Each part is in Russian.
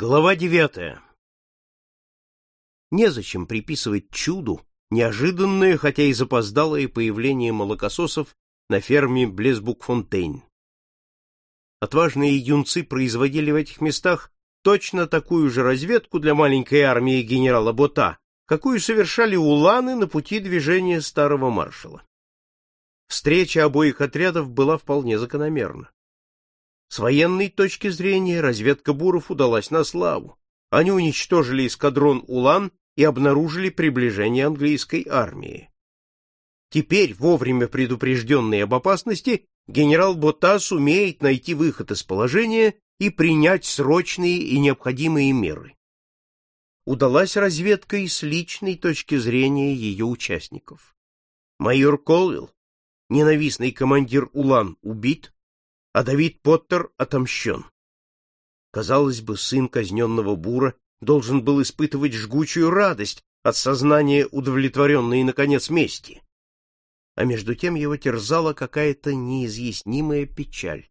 Глава девятая. Незачем приписывать чуду неожиданное, хотя и запоздалое появление молокососов на ферме Блесбук-Фонтейн. Отважные юнцы производили в этих местах точно такую же разведку для маленькой армии генерала Бота, какую совершали уланы на пути движения старого маршала. Встреча обоих отрядов была вполне закономерна. С военной точки зрения разведка буров удалась на славу. Они уничтожили эскадрон Улан и обнаружили приближение английской армии. Теперь, вовремя предупрежденный об опасности, генерал Ботас умеет найти выход из положения и принять срочные и необходимые меры. Удалась разведка и с личной точки зрения ее участников. Майор Колвилл, ненавистный командир Улан, убит, а Давид Поттер отомщен. Казалось бы, сын казненного бура должен был испытывать жгучую радость от сознания удовлетворенной, наконец, мести. А между тем его терзала какая-то неизъяснимая печаль.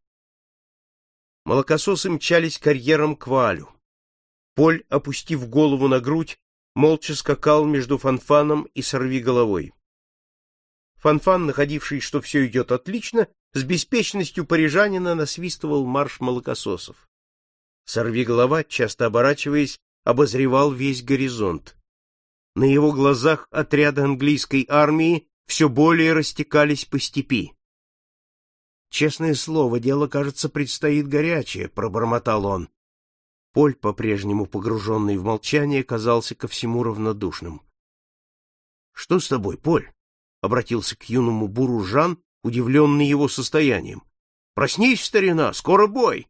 Молокососы мчались карьером к Валю. Поль, опустив голову на грудь, молча скакал между Фанфаном и Сорвиголовой. Фанфан, находивший, что все идет отлично, с беспечностью парижанина насвистывал марш молокососов. Сорвиголова, часто оборачиваясь, обозревал весь горизонт. На его глазах отряды английской армии все более растекались по степи. Честное слово, дело, кажется, предстоит горячее, пробормотал он. Поль, по-прежнему погруженный в молчание, казался ко всему равнодушным. Что с тобой, Поль? Обратился к юному буру Жан, удивленный его состоянием. Проснись, старина, скоро бой.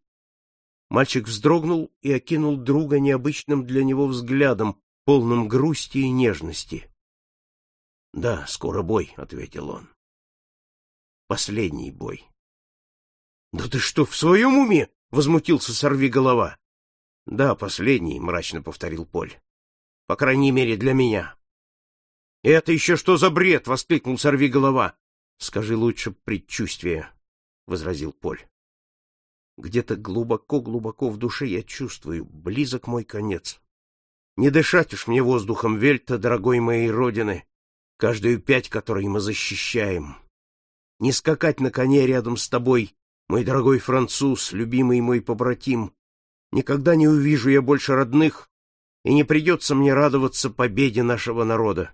Мальчик вздрогнул и окинул друга необычным для него взглядом, полным грусти и нежности. Да, скоро бой, ответил он. Последний бой. Да ты что, в своем уме? возмутился сорви голова. Да, последний, мрачно повторил Поль. По крайней мере, для меня. Это еще что за бред? воскликнул сорви голова. Скажи лучше предчувствие, возразил Поль. Где-то глубоко-глубоко в душе я чувствую, близок мой конец. Не дышать уж мне воздухом Вельта, дорогой моей родины, каждую пять, которой мы защищаем. Не скакать на коне рядом с тобой, мой дорогой француз, любимый мой побратим. Никогда не увижу я больше родных, и не придется мне радоваться победе нашего народа.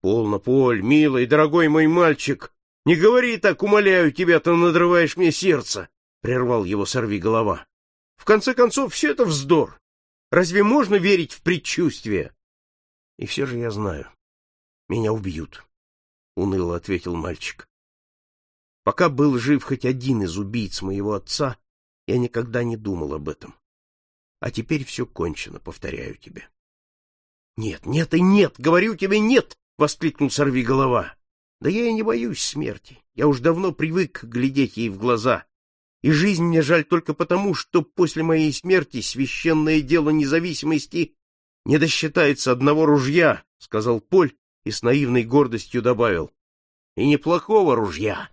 Полно, Поль, милый, дорогой мой мальчик, не говори так, умоляю тебя, ты надрываешь мне сердце, прервал его сорви голова. В конце концов, все это вздор. Разве можно верить в предчувствие? И все же я знаю. Меня убьют, уныло ответил мальчик. Пока был жив хоть один из убийц моего отца, я никогда не думал об этом. А теперь все кончено, повторяю тебе. Нет, нет и нет, говорю тебе нет, воскликнул сорви голова. Да я и не боюсь смерти. Я уж давно привык глядеть ей в глаза. И жизнь мне жаль только потому, что после моей смерти священное дело независимости не досчитается одного ружья, сказал Поль и с наивной гордостью добавил. И неплохого ружья,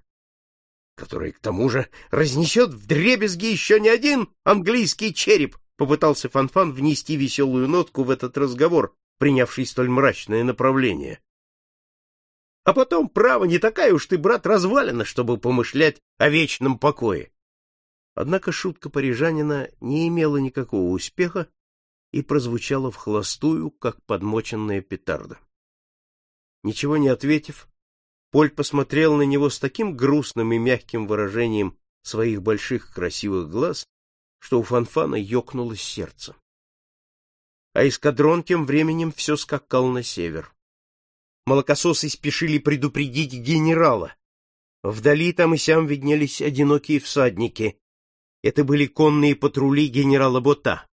которое к тому же разнесет вдребезги еще не один английский череп, попытался Фанфан внести веселую нотку в этот разговор, принявший столь мрачное направление. А потом, право, не такая уж ты, брат, развалина, чтобы помышлять о вечном покое. Однако шутка парижанина не имела никакого успеха и прозвучала в холостую, как подмоченная петарда. Ничего не ответив, Поль посмотрел на него с таким грустным и мягким выражением своих больших красивых глаз, что у Фанфана ёкнуло сердце. А эскадрон тем временем все скакал на север. Молокососы спешили предупредить генерала. Вдали там и сям виднелись одинокие всадники. Это были конные патрули генерала Бота.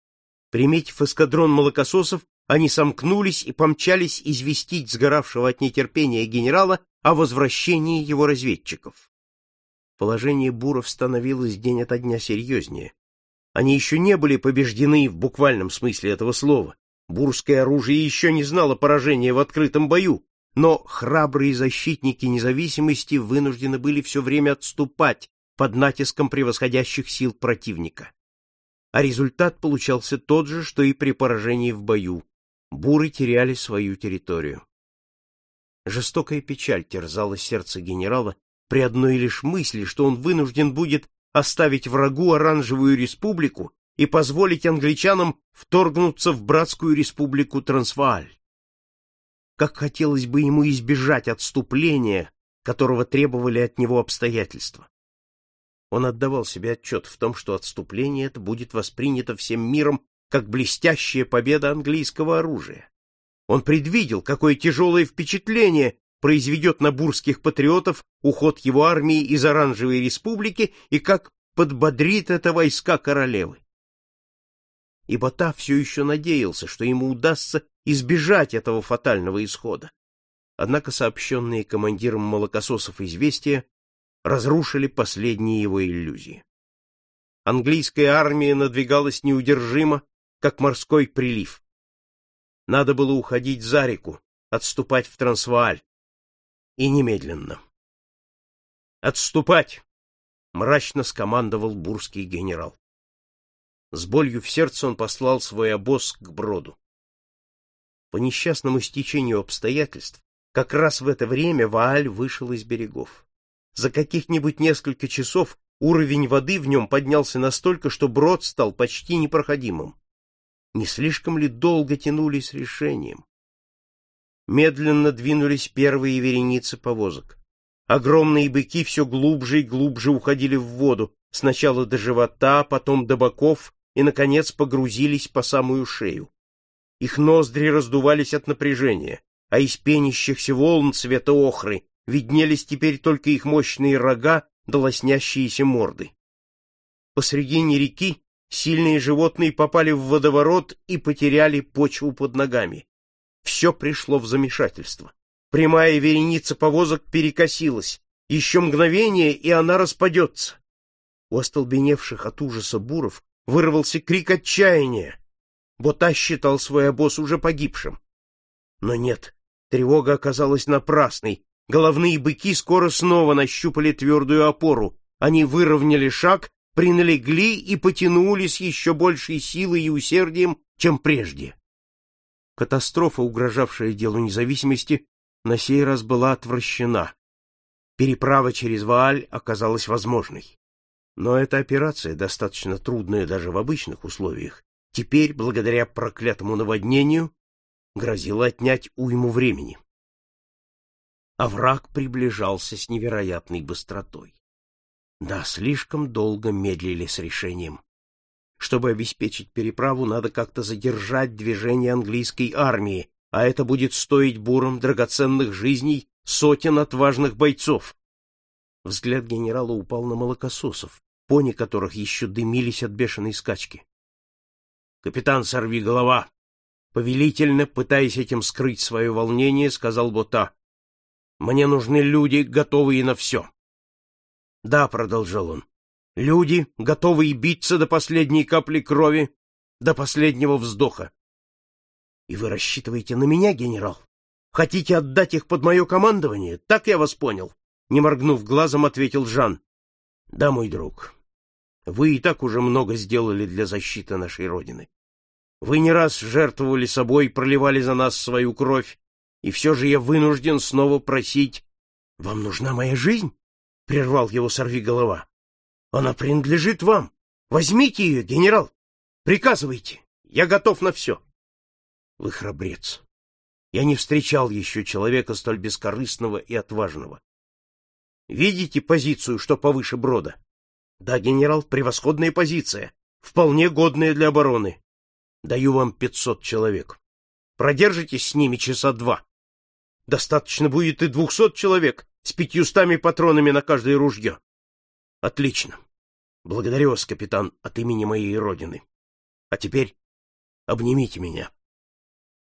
Приметив эскадрон молокососов, они сомкнулись и помчались известить сгоравшего от нетерпения генерала о возвращении его разведчиков. Положение буров становилось день ото дня серьезнее. Они еще не были побеждены в буквальном смысле этого слова. Бурское оружие еще не знало поражения в открытом бою, но храбрые защитники независимости вынуждены были все время отступать под натиском превосходящих сил противника. а результат получался тот же, что и при поражении в бою. Буры теряли свою территорию. Жестокая печаль терзала сердце генерала при одной лишь мысли, что он вынужден будет оставить врагу Оранжевую республику и позволить англичанам вторгнуться в братскую республику Трансвааль. Как хотелось бы ему избежать отступления, которого требовали от него обстоятельства. Он отдавал себе отчет в том, что отступление это будет воспринято всем миром как блестящая победа английского оружия. Он предвидел, какое тяжелое впечатление произведет на бурских патриотов уход его армии из Оранжевой республики и как подбодрит это войска королевы. Ибо та все еще надеялся, что ему удастся избежать этого фатального исхода. Однако сообщенные командиром молокососов известия разрушили последние его иллюзии. Английская армия надвигалась неудержимо, как морской прилив. Надо было уходить за реку, отступать в Трансвааль. И немедленно. «Отступать!» — мрачно скомандовал бурский генерал. С болью в сердце он послал свой обоз к броду. По несчастному стечению обстоятельств, как раз в это время Вааль вышел из берегов. За каких-нибудь несколько часов уровень воды в нем поднялся настолько, что брод стал почти непроходимым. Не слишком ли долго тянули с решением? Медленно двинулись первые вереницы повозок. Огромные быки все глубже и глубже уходили в воду, сначала до живота, потом до боков и, наконец, погрузились по самую шею. Их ноздри раздувались от напряжения, а из пенящихся волн цвета охры виднелись теперь только их мощные рога да лоснящиеся морды. Посредине реки Сильные животные попали в водоворот и потеряли почву под ногами. Все пришло в замешательство. Прямая вереница повозок перекосилась. Еще мгновение, и она распадется. У остолбеневших от ужаса буров вырвался крик отчаяния. Бота считал свой обоз уже погибшим. Но нет, тревога оказалась напрасной. Головные быки скоро снова нащупали твердую опору. Они выровняли шаг приналегли и потянулись еще большей силой и усердием, чем прежде. Катастрофа, угрожавшая делу независимости, на сей раз была отвращена. Переправа через Вааль оказалась возможной. Но эта операция, достаточно трудная даже в обычных условиях, теперь, благодаря проклятому наводнению, грозила отнять уйму времени. А враг приближался с невероятной быстротой. Да, слишком долго медлили с решением. Чтобы обеспечить переправу, надо как-то задержать движение английской армии, а это будет стоить бурам драгоценных жизней сотен отважных бойцов. Взгляд генерала упал на молокососов, пони которых еще дымились от бешеной скачки. «Капитан, сорви голова!» Повелительно, пытаясь этим скрыть свое волнение, сказал Бота. «Мне нужны люди, готовые на все. Да, продолжал он. Люди, готовые биться до последней капли крови, до последнего вздоха. И вы рассчитываете на меня, генерал? Хотите отдать их под мое командование? Так я вас понял. Не моргнув глазом, ответил Жан. Да, мой друг. Вы и так уже много сделали для защиты нашей родины. Вы не раз жертвовали собой, проливали за нас свою кровь, и все же я вынужден снова просить... Вам нужна моя жизнь? — прервал его сорвиголова. — Она принадлежит вам. Возьмите ее, генерал. Приказывайте. Я готов на все. Вы храбрец. Я не встречал еще человека столь бескорыстного и отважного. Видите позицию, что повыше брода? Да, генерал, превосходная позиция, вполне годная для обороны. Даю вам пятьсот человек. Продержитесь с ними часа два. Достаточно будет и двухсот человек, с пятьюстами патронами на каждое ружье. Отлично. Благодарю вас, капитан, от имени моей родины. А теперь обнимите меня.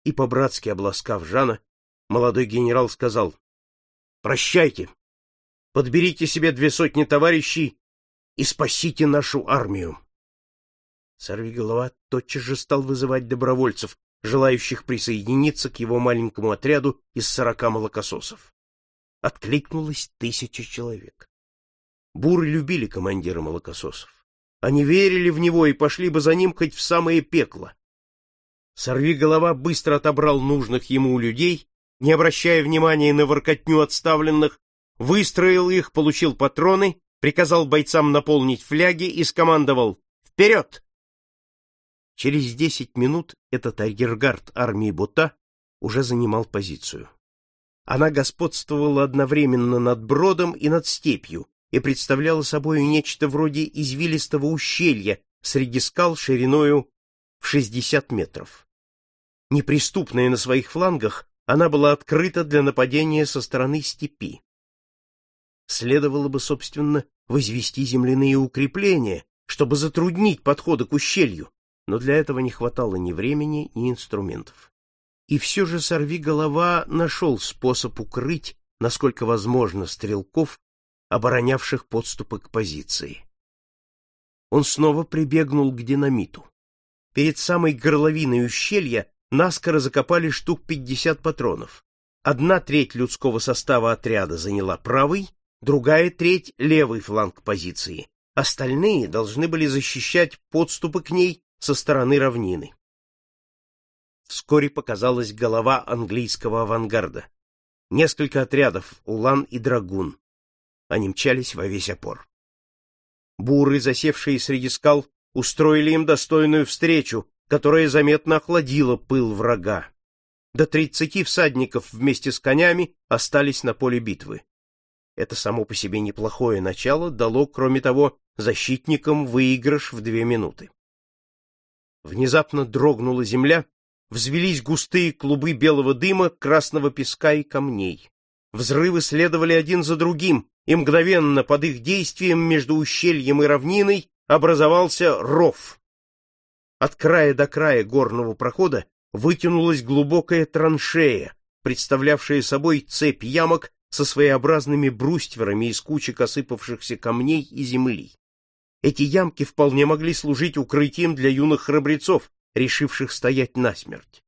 И по-братски обласкав Жана, молодой генерал сказал, «Прощайте, подберите себе две сотни товарищей и спасите нашу армию». Сорвиголова тотчас же стал вызывать добровольцев, желающих присоединиться к его маленькому отряду из сорока молокососов откликнулось тысяча человек. Буры любили командира молокососов. они верили в него и пошли бы за ним хоть в самое пекло. Сорви голова быстро отобрал нужных ему людей, не обращая внимания на воркотню отставленных, выстроил их, получил патроны, приказал бойцам наполнить фляги и скомандовал «Вперед!». Через десять минут этот арьергард армии Бута уже занимал позицию. Она господствовала одновременно над бродом и над степью и представляла собой нечто вроде извилистого ущелья среди скал шириною в 60 метров. Неприступная на своих флангах, она была открыта для нападения со стороны степи. Следовало бы, собственно, возвести земляные укрепления, чтобы затруднить подходы к ущелью, но для этого не хватало ни времени, ни инструментов. И все же сорви голова нашел способ укрыть, насколько возможно, стрелков, оборонявших подступы к позиции. Он снова прибегнул к динамиту. Перед самой горловиной ущелья наскоро закопали штук пятьдесят патронов. Одна треть людского состава отряда заняла правый, другая треть — левый фланг позиции. Остальные должны были защищать подступы к ней со стороны равнины. Вскоре показалась голова английского авангарда. Несколько отрядов, улан и драгун. Они мчались во весь опор. Буры, засевшие среди скал, устроили им достойную встречу, которая заметно охладила пыл врага. До тридцати всадников вместе с конями остались на поле битвы. Это само по себе неплохое начало дало, кроме того, защитникам выигрыш в две минуты. Внезапно дрогнула земля, взвелись густые клубы белого дыма, красного песка и камней. Взрывы следовали один за другим, и мгновенно под их действием между ущельем и равниной образовался ров. От края до края горного прохода вытянулась глубокая траншея, представлявшая собой цепь ямок со своеобразными брустверами из кучек осыпавшихся камней и земли. Эти ямки вполне могли служить укрытием для юных храбрецов, решивших стоять насмерть.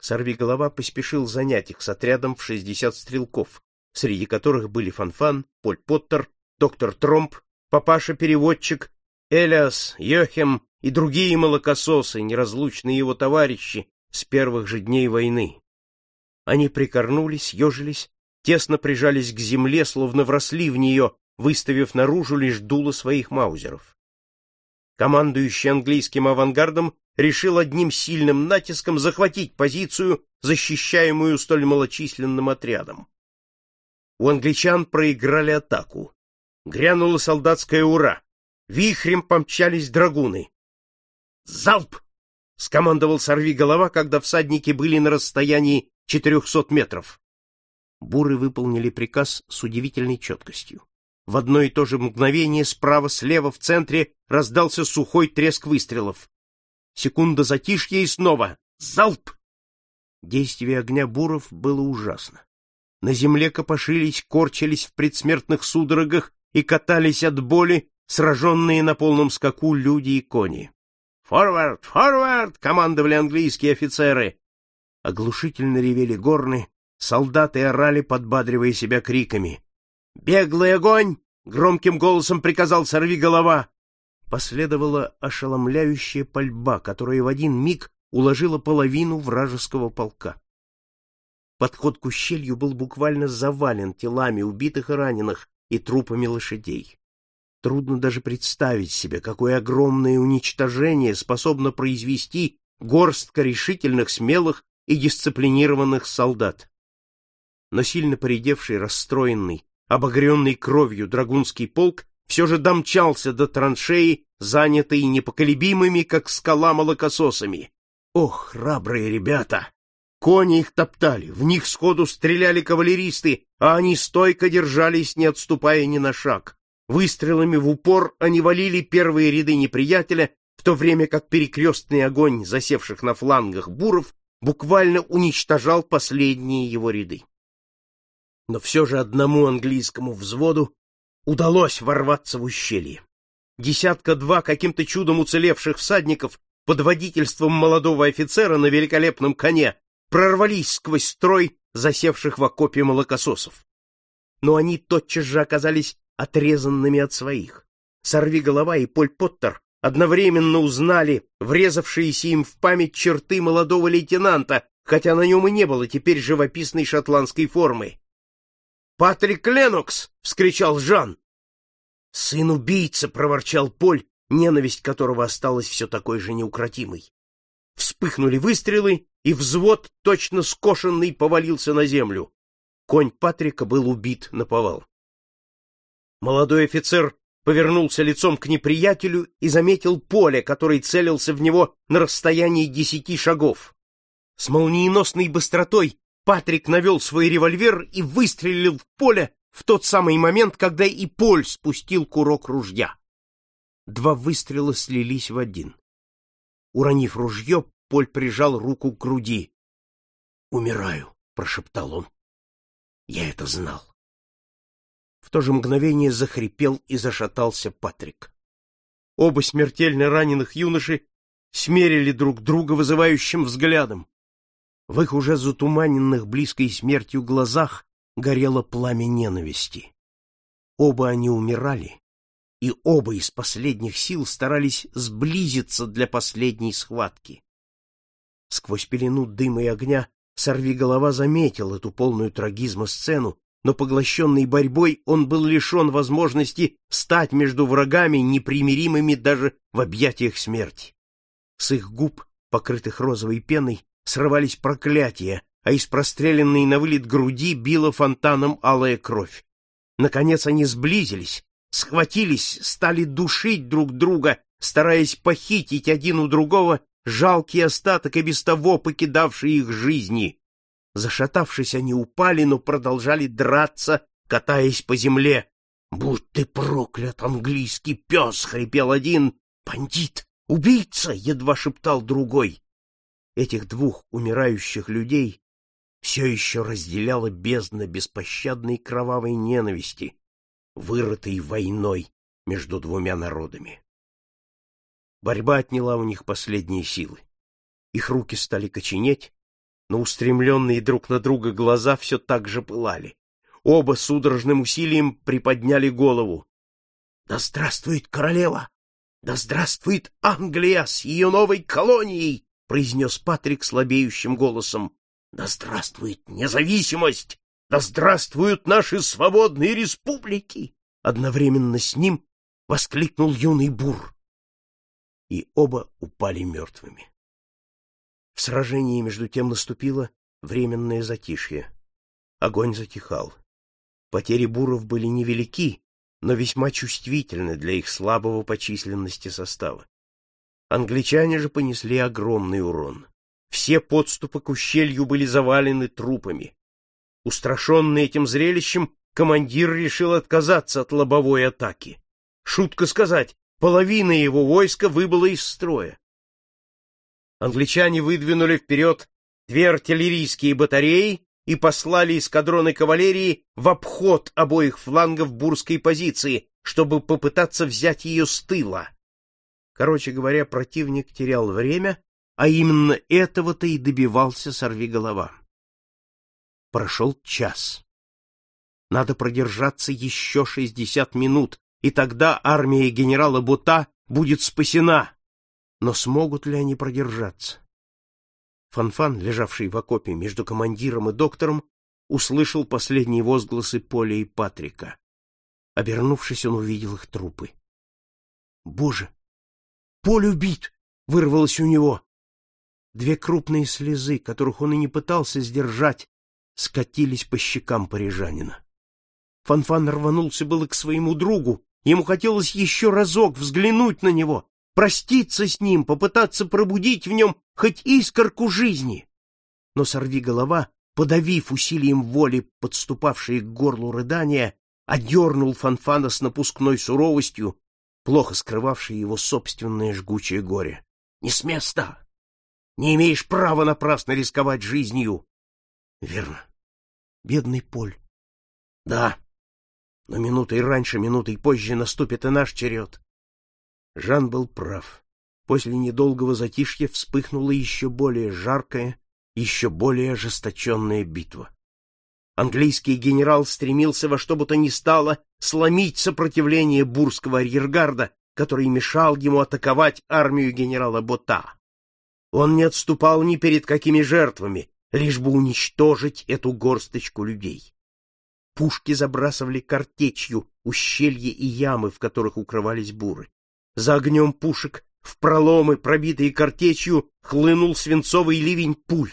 Сорвиголова поспешил занять их с отрядом в шестьдесят стрелков, среди которых были Фанфан, Поль Поттер, доктор Тромп, папаша-переводчик, Элиас, Йохем и другие молокососы, неразлучные его товарищи с первых же дней войны. Они прикорнулись, ежились, тесно прижались к земле, словно вросли в нее, выставив наружу лишь дуло своих маузеров. Командующий английским авангардом решил одним сильным натиском захватить позицию, защищаемую столь малочисленным отрядом. У англичан проиграли атаку. Грянула солдатская «Ура!» Вихрем помчались драгуны. «Залп!» — скомандовал сорви голова, когда всадники были на расстоянии четырехсот метров. Буры выполнили приказ с удивительной четкостью. В одно и то же мгновение справа, слева, в центре раздался сухой треск выстрелов. Секунда затишья и снова «Залп!» Действие огня буров было ужасно. На земле копошились, корчились в предсмертных судорогах и катались от боли, сраженные на полном скаку люди и кони. «Форвард! Форвард!» — командовали английские офицеры. Оглушительно ревели горны, солдаты орали, подбадривая себя криками. «Беглый огонь!» — громким голосом приказал сорви голова. Последовала ошеломляющая пальба, которая в один миг уложила половину вражеского полка. Подход к ущелью был буквально завален телами убитых и раненых и трупами лошадей. Трудно даже представить себе, какое огромное уничтожение способно произвести горстка решительных, смелых и дисциплинированных солдат. Но сильно поредевший, расстроенный, обогренный кровью драгунский полк все же домчался до траншеи, занятой непоколебимыми, как скала молокососами. Ох, храбрые ребята! Кони их топтали, в них сходу стреляли кавалеристы, а они стойко держались, не отступая ни на шаг. Выстрелами в упор они валили первые ряды неприятеля, в то время как перекрестный огонь засевших на флангах буров буквально уничтожал последние его ряды. Но все же одному английскому взводу удалось ворваться в ущелье. Десятка-два каким-то чудом уцелевших всадников под водительством молодого офицера на великолепном коне прорвались сквозь строй засевших в окопе молокососов. Но они тотчас же оказались отрезанными от своих. Сорви голова и Поль Поттер одновременно узнали врезавшиеся им в память черты молодого лейтенанта, хотя на нем и не было теперь живописной шотландской формы. «Патрик Ленокс!» — вскричал Жан. «Сын убийца!» — проворчал Поль, ненависть которого осталась все такой же неукротимой. Вспыхнули выстрелы, и взвод, точно скошенный, повалился на землю. Конь Патрика был убит на повал. Молодой офицер повернулся лицом к неприятелю и заметил поле, который целился в него на расстоянии десяти шагов. С молниеносной быстротой Патрик навел свой револьвер и выстрелил в поле в тот самый момент, когда и Поль спустил курок ружья. Два выстрела слились в один. Уронив ружье, Поль прижал руку к груди. «Умираю», — прошептал он. «Я это знал». В то же мгновение захрипел и зашатался Патрик. Оба смертельно раненых юноши смерили друг друга вызывающим взглядом. В их уже затуманенных близкой смертью глазах горело пламя ненависти. Оба они умирали, и оба из последних сил старались сблизиться для последней схватки. Сквозь пелену дыма и огня сорви голова заметил эту полную трагизма сцену, но поглощенный борьбой он был лишен возможности стать между врагами, непримиримыми даже в объятиях смерти. С их губ, покрытых розовой пеной, срывались проклятия, а из простреленной на вылет груди била фонтаном алая кровь. Наконец они сблизились, схватились, стали душить друг друга, стараясь похитить один у другого жалкий остаток и без того покидавший их жизни. Зашатавшись, они упали, но продолжали драться, катаясь по земле. «Будь ты проклят, английский пес!» — хрипел один. «Бандит! Убийца!» — едва шептал другой этих двух умирающих людей все еще разделяла бездна беспощадной кровавой ненависти, вырытой войной между двумя народами. Борьба отняла у них последние силы. Их руки стали коченеть, но устремленные друг на друга глаза все так же пылали. Оба судорожным усилием приподняли голову. «Да здравствует королева! Да здравствует Англия с ее новой колонией!» — произнес Патрик слабеющим голосом. «Да здравствует независимость! Да здравствуют наши свободные республики!» Одновременно с ним воскликнул юный бур. И оба упали мертвыми. В сражении между тем наступило временное затишье. Огонь затихал. Потери буров были невелики, но весьма чувствительны для их слабого по численности состава. Англичане же понесли огромный урон. Все подступы к ущелью были завалены трупами. Устрашенный этим зрелищем, командир решил отказаться от лобовой атаки. Шутка сказать, половина его войска выбыла из строя. Англичане выдвинули вперед две артиллерийские батареи и послали эскадроны кавалерии в обход обоих флангов бурской позиции, чтобы попытаться взять ее с тыла. Короче говоря, противник терял время, а именно этого-то и добивался сорвиголова. Прошел час. Надо продержаться еще шестьдесят минут, и тогда армия генерала Бута будет спасена. Но смогут ли они продержаться? Фанфан, лежавший в окопе между командиром и доктором, услышал последние возгласы Поля и Патрика. Обернувшись, он увидел их трупы. Боже, Поль убит! — вырвалось у него. Две крупные слезы, которых он и не пытался сдержать, скатились по щекам парижанина. Фанфан рванулся было к своему другу. Ему хотелось еще разок взглянуть на него, проститься с ним, попытаться пробудить в нем хоть искорку жизни. Но сорви голова, подавив усилием воли подступавшие к горлу рыдания, одернул Фанфана с напускной суровостью плохо скрывавший его собственное жгучее горе. — Не с места! Не имеешь права напрасно рисковать жизнью! — Верно. Бедный Поль. — Да. Но минутой раньше, минутой позже наступит и наш черед. Жан был прав. После недолгого затишья вспыхнула еще более жаркая, еще более ожесточенная битва. Английский генерал стремился во что бы то ни стало сломить сопротивление бурского арьергарда, который мешал ему атаковать армию генерала Бота. Он не отступал ни перед какими жертвами, лишь бы уничтожить эту горсточку людей. Пушки забрасывали картечью ущелья и ямы, в которых укрывались буры. За огнем пушек в проломы, пробитые картечью, хлынул свинцовый ливень пуль.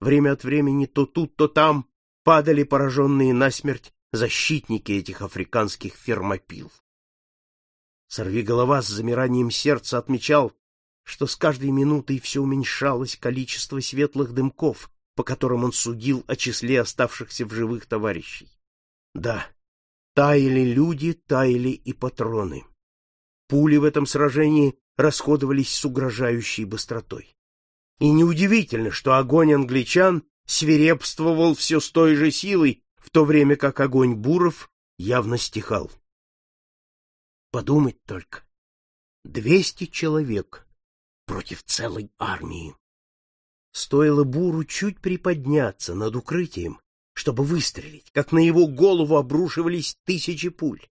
Время от времени то тут, то там падали пораженные насмерть защитники этих африканских фермопил. Сорвиголова с замиранием сердца отмечал, что с каждой минутой все уменьшалось количество светлых дымков, по которым он судил о числе оставшихся в живых товарищей. Да, таяли люди, таяли и патроны. Пули в этом сражении расходовались с угрожающей быстротой. И неудивительно, что огонь англичан свирепствовал все с той же силой, в то время как огонь буров явно стихал. Подумать только. Двести человек против целой армии. Стоило буру чуть приподняться над укрытием, чтобы выстрелить, как на его голову обрушивались тысячи пуль.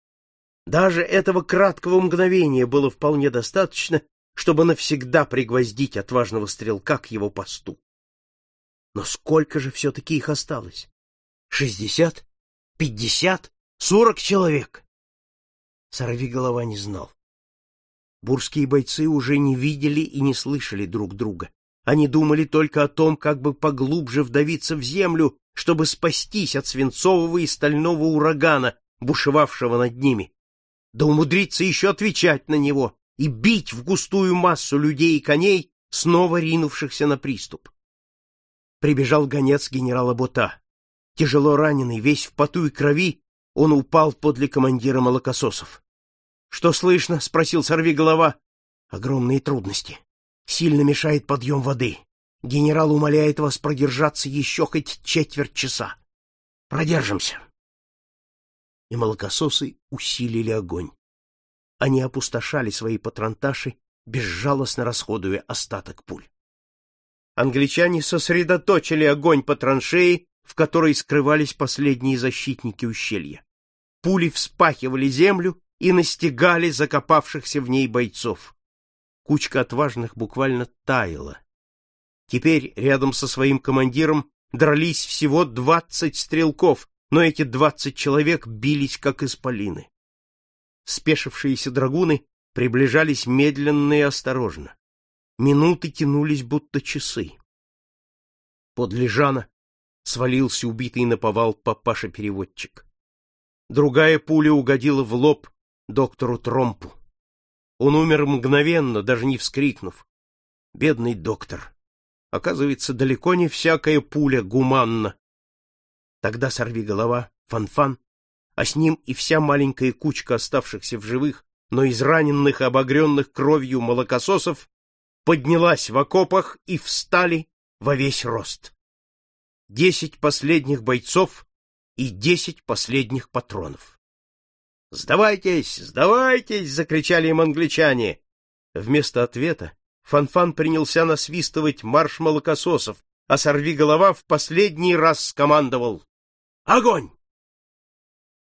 Даже этого краткого мгновения было вполне достаточно, чтобы навсегда пригвоздить отважного стрелка к его посту. Но сколько же все-таки их осталось? Шестьдесят? Пятьдесят? Сорок человек? Сорвиголова не знал. Бурские бойцы уже не видели и не слышали друг друга. Они думали только о том, как бы поглубже вдавиться в землю, чтобы спастись от свинцового и стального урагана, бушевавшего над ними. Да умудриться еще отвечать на него и бить в густую массу людей и коней, снова ринувшихся на приступ прибежал гонец генерала Бота. Тяжело раненый, весь в поту и крови, он упал подле командира молокососов. — Что слышно? — спросил сорвиголова. — Огромные трудности. Сильно мешает подъем воды. Генерал умоляет вас продержаться еще хоть четверть часа. Продержимся. И молокососы усилили огонь. Они опустошали свои патронташи, безжалостно расходуя остаток пуль англичане сосредоточили огонь по траншеи, в которой скрывались последние защитники ущелья. Пули вспахивали землю и настигали закопавшихся в ней бойцов. Кучка отважных буквально таяла. Теперь рядом со своим командиром дрались всего двадцать стрелков, но эти двадцать человек бились как исполины. Спешившиеся драгуны приближались медленно и осторожно. Минуты тянулись, будто часы. Под Лежана свалился убитый наповал папаша-переводчик. Другая пуля угодила в лоб доктору Тромпу. Он умер мгновенно, даже не вскрикнув. Бедный доктор. Оказывается, далеко не всякая пуля гуманна. Тогда сорви голова, фанфан, а с ним и вся маленькая кучка оставшихся в живых, но израненных и обогренных кровью молокососов поднялась в окопах и встали во весь рост. Десять последних бойцов и десять последних патронов. «Сдавайтесь! Сдавайтесь!» — закричали им англичане. Вместо ответа Фанфан принялся насвистывать марш молокососов, а сорви голова в последний раз скомандовал «Огонь!»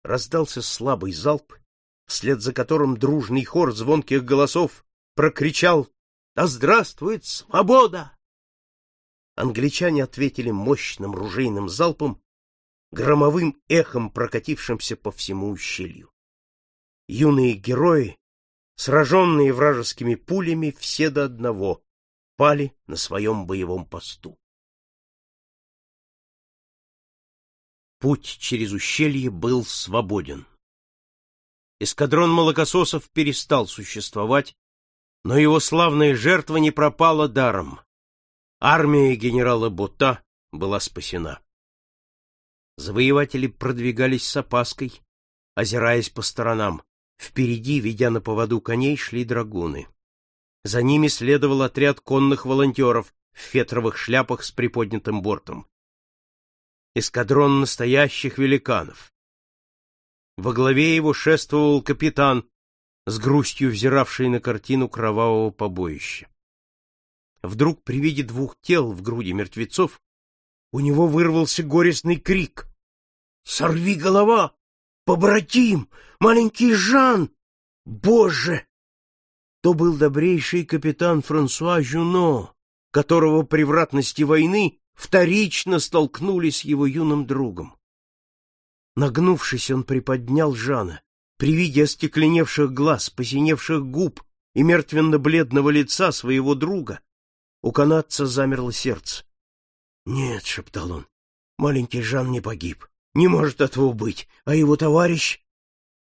Раздался слабый залп, вслед за которым дружный хор звонких голосов прокричал да здравствует свобода! Англичане ответили мощным ружейным залпом, громовым эхом прокатившимся по всему ущелью. Юные герои, сраженные вражескими пулями, все до одного, пали на своем боевом посту. Путь через ущелье был свободен. Эскадрон молокососов перестал существовать, но его славная жертва не пропала даром. Армия генерала Бота была спасена. Завоеватели продвигались с опаской, озираясь по сторонам. Впереди, ведя на поводу коней, шли драгуны. За ними следовал отряд конных волонтеров в фетровых шляпах с приподнятым бортом. Эскадрон настоящих великанов. Во главе его шествовал капитан, с грустью взиравший на картину кровавого побоища. Вдруг при виде двух тел в груди мертвецов у него вырвался горестный крик. Сорви голова! Побратим! Маленький Жан! Боже! То был добрейший капитан Франсуа Жюно, которого превратности войны вторично столкнули с его юным другом. Нагнувшись, он приподнял Жана. При виде остекленевших глаз, посиневших губ и мертвенно-бледного лица своего друга у канадца замерло сердце. — Нет, — шептал он, — маленький Жан не погиб. Не может этого быть. А его товарищ...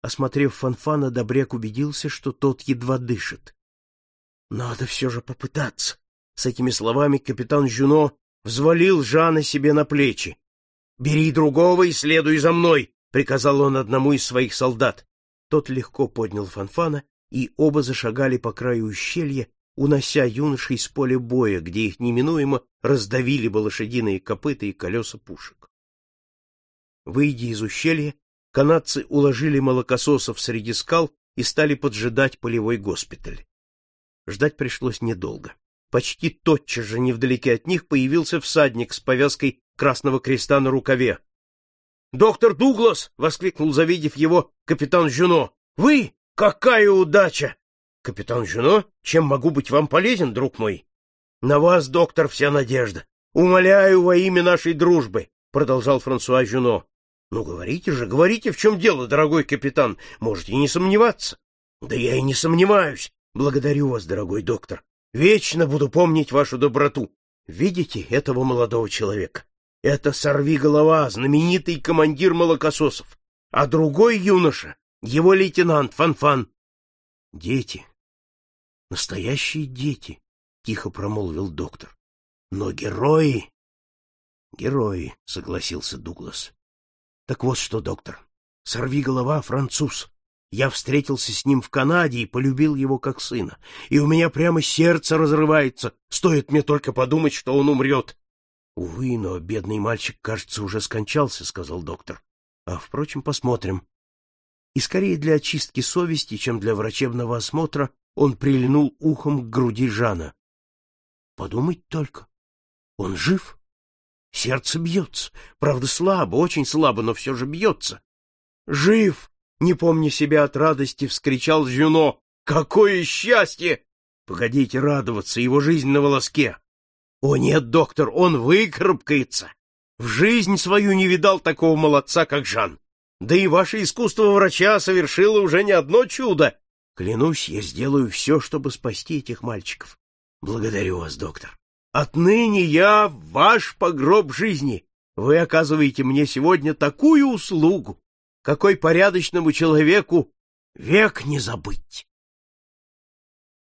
Осмотрев Фанфана, Добряк убедился, что тот едва дышит. — Надо все же попытаться. С этими словами капитан Жюно взвалил Жана себе на плечи. — Бери другого и следуй за мной, — приказал он одному из своих солдат. Тот легко поднял Фанфана, и оба зашагали по краю ущелья, унося юношей с поля боя, где их неминуемо раздавили бы лошадиные копыта и колеса пушек. Выйдя из ущелья, канадцы уложили молокососов среди скал и стали поджидать полевой госпиталь. Ждать пришлось недолго. Почти тотчас же невдалеке от них появился всадник с повязкой красного креста на рукаве. «Доктор Дуглас!» — воскликнул, завидев его, капитан Жюно. «Вы? Какая удача!» «Капитан Жюно, чем могу быть вам полезен, друг мой?» «На вас, доктор, вся надежда. Умоляю во имя нашей дружбы», — продолжал Франсуа Жюно. «Ну, говорите же, говорите, в чем дело, дорогой капитан. Можете не сомневаться». «Да я и не сомневаюсь. Благодарю вас, дорогой доктор. Вечно буду помнить вашу доброту. Видите этого молодого человека? Это сорви голова, знаменитый командир молокососов. А другой юноша — его лейтенант Фанфан. — Дети. Настоящие дети, — тихо промолвил доктор. — Но герои... — Герои, — согласился Дуглас. — Так вот что, доктор, сорви голова француз. Я встретился с ним в Канаде и полюбил его как сына. И у меня прямо сердце разрывается, стоит мне только подумать, что он умрет. — Увы, но бедный мальчик, кажется, уже скончался, — сказал доктор. — А, впрочем, посмотрим. И скорее для очистки совести, чем для врачебного осмотра, он прильнул ухом к груди Жана. — Подумать только. Он жив? Сердце бьется. Правда, слабо, очень слабо, но все же бьется. — Жив! Не помня себя от радости, вскричал Жюно. «Какое счастье!» «Погодите радоваться, его жизнь на волоске!» «О нет, доктор, он выкарабкается! В жизнь свою не видал такого молодца, как Жан! Да и ваше искусство врача совершило уже не одно чудо! Клянусь, я сделаю все, чтобы спасти этих мальчиков. Благодарю вас, доктор. Отныне я ваш погроб жизни. Вы оказываете мне сегодня такую услугу, какой порядочному человеку век не забыть.